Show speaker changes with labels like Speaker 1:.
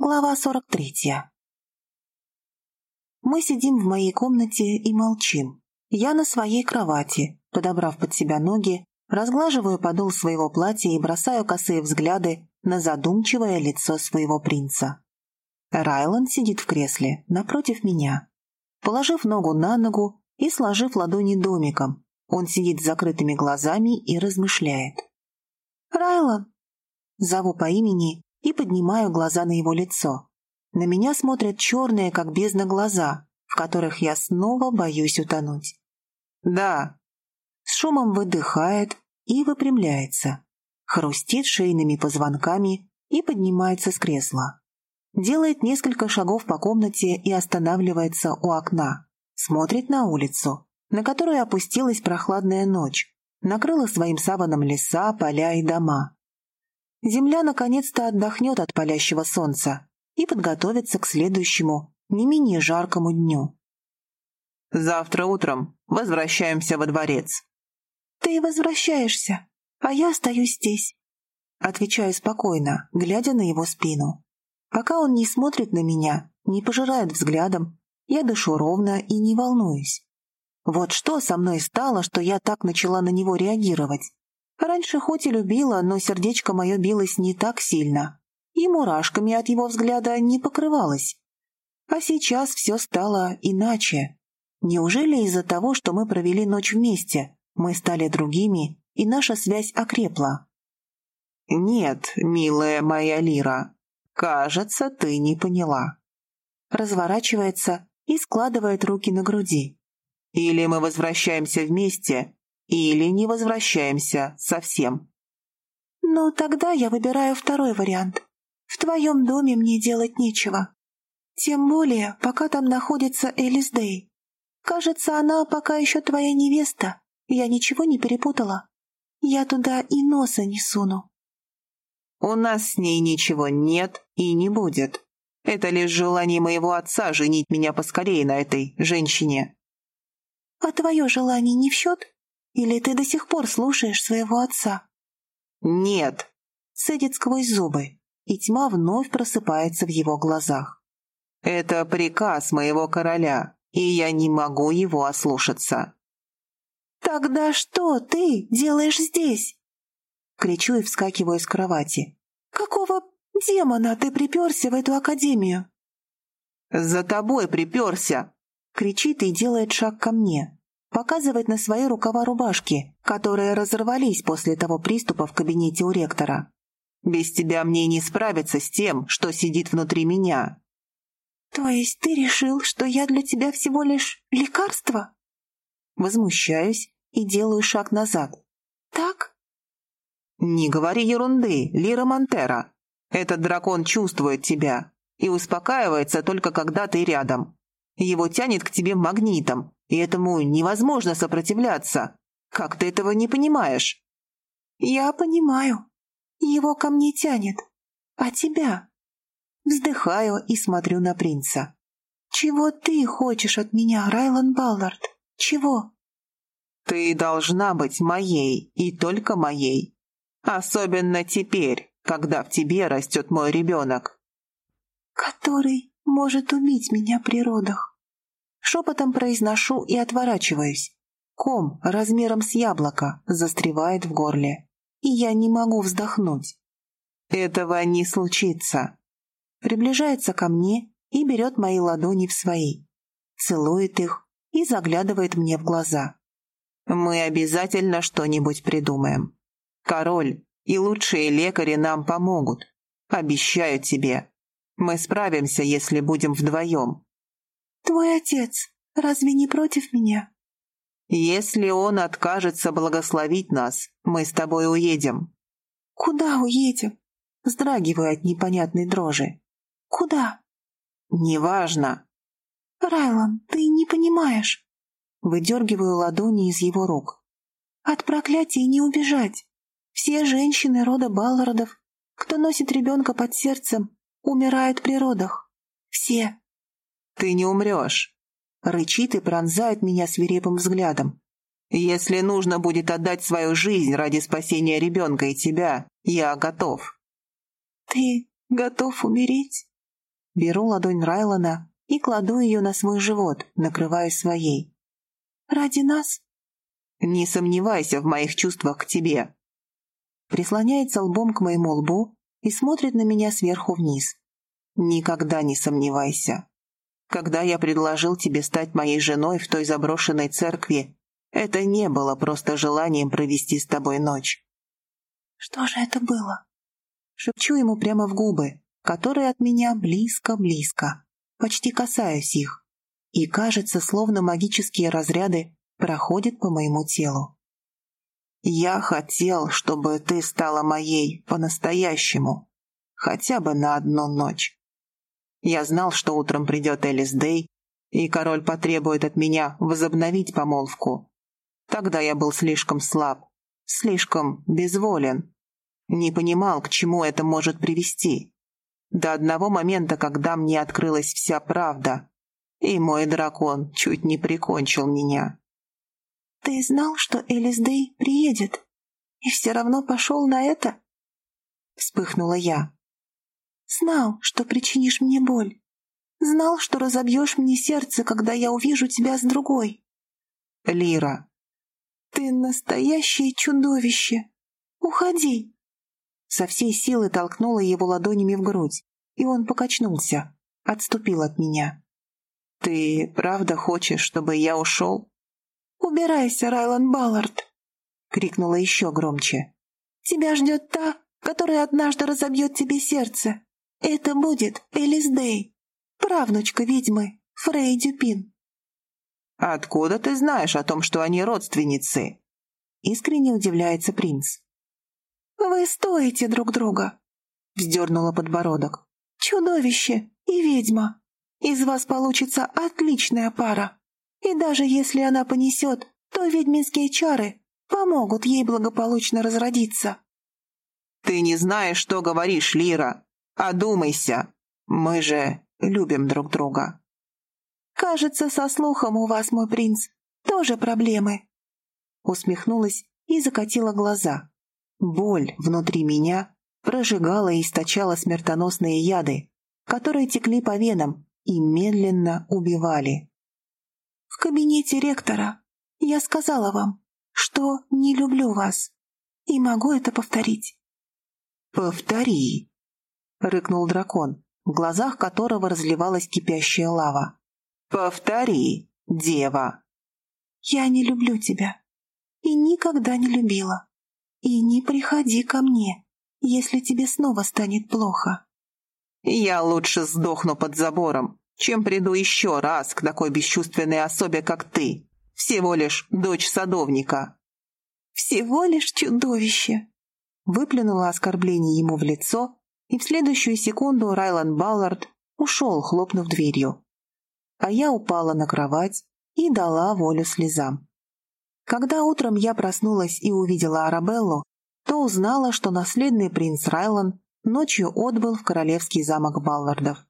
Speaker 1: Глава 43. Мы сидим в моей комнате и молчим. Я на своей кровати, подобрав под себя ноги, разглаживаю подол своего платья и бросаю косые взгляды на задумчивое лицо своего принца. Райланд сидит в кресле напротив меня. Положив ногу на ногу и сложив ладони домиком, он сидит с закрытыми глазами и размышляет. «Райланд!» Зову по имени и поднимаю глаза на его лицо. На меня смотрят черные, как бездна, глаза, в которых я снова боюсь утонуть. «Да». С шумом выдыхает и выпрямляется, хрустит шейными позвонками и поднимается с кресла. Делает несколько шагов по комнате и останавливается у окна. Смотрит на улицу, на которую опустилась прохладная ночь, накрыла своим саваном леса, поля и дома. Земля наконец-то отдохнет от палящего солнца и подготовится к следующему, не менее жаркому дню.
Speaker 2: «Завтра утром возвращаемся во дворец».
Speaker 1: «Ты возвращаешься, а я остаюсь здесь», — отвечаю спокойно, глядя на его спину. Пока он не смотрит на меня, не пожирает взглядом, я дышу ровно и не волнуюсь. Вот что со мной стало, что я так начала на него реагировать. Раньше хоть и любила, но сердечко мое билось не так сильно, и мурашками от его взгляда не покрывалось. А сейчас все стало иначе. Неужели из-за того, что мы провели ночь вместе, мы стали другими, и наша связь окрепла?
Speaker 2: «Нет, милая моя Лира, кажется, ты не поняла».
Speaker 1: Разворачивается и складывает руки на груди.
Speaker 2: «Или мы возвращаемся вместе, или не возвращаемся совсем.
Speaker 1: Ну, тогда я выбираю второй вариант. В твоем доме мне делать нечего. Тем более, пока там находится Элис Дэй. Кажется, она пока еще твоя невеста. Я ничего не перепутала. Я туда и носа не суну.
Speaker 2: У нас с ней ничего нет и не будет. Это лишь желание моего отца женить меня поскорее на этой женщине.
Speaker 1: А твое желание не в счет? Или ты до сих пор слушаешь своего отца?»
Speaker 2: «Нет», —
Speaker 1: цедит сквозь зубы, и тьма вновь просыпается в его глазах.
Speaker 2: «Это приказ моего короля, и я не могу его ослушаться».
Speaker 1: «Тогда что ты делаешь здесь?» Кричу и вскакиваю с кровати. «Какого демона ты приперся в эту академию?»
Speaker 2: «За тобой приперся!»
Speaker 1: Кричит и делает шаг ко мне показывает на свои рукава рубашки, которые разорвались после того приступа в кабинете у ректора.
Speaker 2: «Без тебя мне не справиться с тем, что сидит внутри меня».
Speaker 1: «То есть ты решил, что я для тебя всего лишь лекарство?» Возмущаюсь и делаю шаг назад. «Так?»
Speaker 2: «Не говори ерунды, Лира Монтера. Этот дракон чувствует тебя и успокаивается только когда ты рядом. Его тянет к тебе магнитом, и этому невозможно сопротивляться. Как ты этого не понимаешь?»
Speaker 1: «Я понимаю. Его ко мне тянет. А тебя?» Вздыхаю и смотрю на принца. «Чего ты хочешь от меня, Райлан Баллард? Чего?»
Speaker 2: «Ты должна быть моей и только моей. Особенно теперь, когда в тебе растет мой ребенок».
Speaker 1: «Который может убить меня при родах?» Шепотом произношу и отворачиваюсь. Ком размером с яблоко застревает в горле, и я не могу вздохнуть.
Speaker 2: «Этого не случится!»
Speaker 1: Приближается ко мне и берет мои ладони в свои, целует их и заглядывает мне в глаза.
Speaker 2: «Мы обязательно что-нибудь придумаем. Король и лучшие лекари нам помогут. Обещаю тебе. Мы справимся, если будем вдвоем.
Speaker 1: «Твой отец разве не против меня?»
Speaker 2: «Если он откажется благословить нас, мы с тобой уедем».
Speaker 1: «Куда уедем?» Сдрагиваю от непонятной дрожи. «Куда?»
Speaker 2: «Неважно».
Speaker 1: «Райлан, ты не понимаешь». Выдергиваю ладони из его рук. «От проклятия не убежать. Все женщины рода Баллардов, кто носит ребенка под сердцем, умирают при родах. Все.
Speaker 2: Ты не умрешь!»
Speaker 1: Рычит и пронзает меня свирепым взглядом.
Speaker 2: «Если нужно будет отдать свою жизнь ради спасения ребенка и тебя, я готов».
Speaker 1: «Ты готов умереть?» Беру ладонь Райлона и кладу ее на свой живот, накрывая своей. «Ради нас?»
Speaker 2: «Не сомневайся в моих чувствах к тебе».
Speaker 1: Прислоняется лбом к моему лбу и смотрит на меня сверху вниз.
Speaker 2: «Никогда не сомневайся. Когда я предложил тебе стать моей женой в той заброшенной церкви, это не было просто желанием провести с тобой ночь».
Speaker 1: «Что же это было?» Шепчу ему прямо в губы, которые от меня близко-близко. Почти касаюсь их. И кажется, словно магические разряды проходят по моему телу.
Speaker 2: «Я хотел, чтобы ты стала моей по-настоящему, хотя бы на одну ночь. Я знал, что утром придет Элис Дэй, и король потребует от меня возобновить помолвку. Тогда я был слишком слаб, слишком безволен. Не понимал, к чему это может привести. До одного момента, когда мне открылась вся правда, и мой дракон чуть не прикончил меня.
Speaker 1: «Ты знал, что Элис Дэй приедет, и все равно пошел на это?» Вспыхнула я. «Знал, что причинишь мне боль. Знал, что разобьешь мне сердце, когда я увижу тебя с другой».
Speaker 2: «Лира».
Speaker 1: «Ты настоящее чудовище. Уходи!» со всей силы толкнула его ладонями в грудь, и он покачнулся, отступил от меня.
Speaker 2: «Ты правда хочешь, чтобы я ушел?»
Speaker 1: «Убирайся, Райлан Баллард!» — крикнула еще громче. «Тебя ждет та, которая однажды разобьет тебе сердце. Это будет Элис Дэй, правнучка ведьмы Фрей Дюпин».
Speaker 2: «Откуда ты знаешь о том, что они родственницы?»
Speaker 1: Искренне удивляется принц. «Вы стоите друг друга», — вздернула подбородок. «Чудовище и ведьма. Из вас получится отличная пара. И даже если она понесет, то ведьминские чары помогут ей благополучно разродиться».
Speaker 2: «Ты не знаешь, что говоришь, Лира. Одумайся. Мы же любим друг друга».
Speaker 1: «Кажется, со слухом у вас, мой принц, тоже проблемы». Усмехнулась и закатила глаза. Боль внутри меня прожигала и источала смертоносные яды, которые текли по венам и медленно убивали. «В кабинете ректора я сказала вам, что не люблю вас, и могу это повторить».
Speaker 2: «Повтори», — рыкнул дракон, в глазах которого разливалась кипящая лава. «Повтори, дева».
Speaker 1: «Я не люблю тебя и никогда не любила. И не приходи ко мне, если тебе снова станет плохо.
Speaker 2: Я лучше сдохну под забором, чем приду еще раз к такой бесчувственной особе, как ты. Всего лишь дочь садовника.
Speaker 1: Всего лишь чудовище. Выплюнула оскорбление ему в лицо, и в следующую секунду Райлан Баллард ушел, хлопнув дверью. А я упала на кровать и дала волю слезам. Когда утром я проснулась и увидела Арабеллу, то узнала, что наследный принц Райлан ночью отбыл в королевский замок Баллардов.